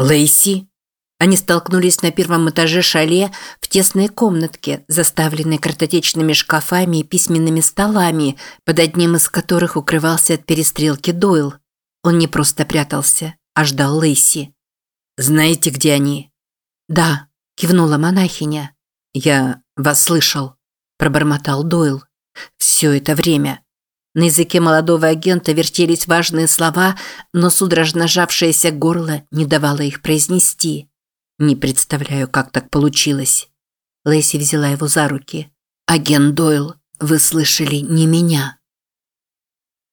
Лейси?» Они столкнулись на первом этаже шале в тесной комнатке, заставленной картотечными шкафами и письменными столами, под одним из которых укрывался от перестрелки Дойл. Он не просто прятался, а ждал Лейси. «Знаете, где они?» «Да», – кивнула монахиня. «Я вас слышал», – пробормотал Дойл. «Все это время». На языке молодого агента вертелись важные слова, но судорожно сжавшееся горло не давало их произнести. Не представляю, как так получилось. Лэйси взяла его за руки. «Агент Дойл, вы слышали не меня».